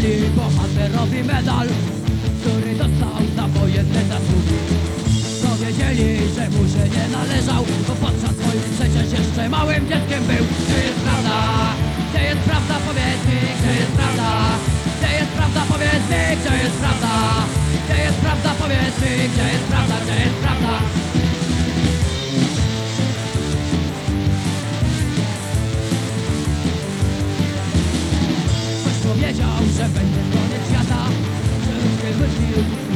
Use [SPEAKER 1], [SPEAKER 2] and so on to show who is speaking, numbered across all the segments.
[SPEAKER 1] oddali bohaterowi medal Który dostał za wojenne zasługi. Powiedzieli, że mu się nie należał Bo podczas wojny przecież jeszcze małym dzieckiem powiedział, że będzie koniec świata. Że już nie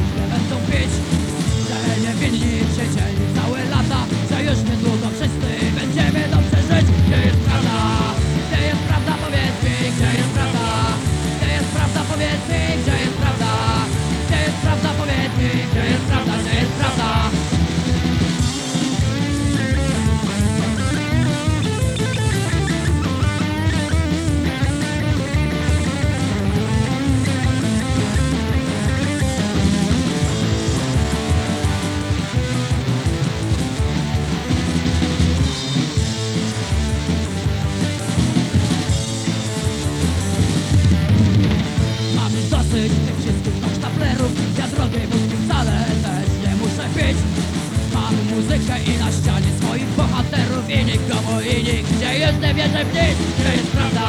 [SPEAKER 1] muzykę i na ścianie swoich bohaterów i nikomu i nigdzie Jest nie wierzę w nic, gdzie jest prawda?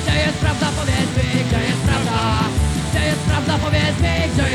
[SPEAKER 1] Gdzie jest prawda, powiedz mi, gdzie jest prawda? Gdzie jest prawda, powiedz mi, gdzie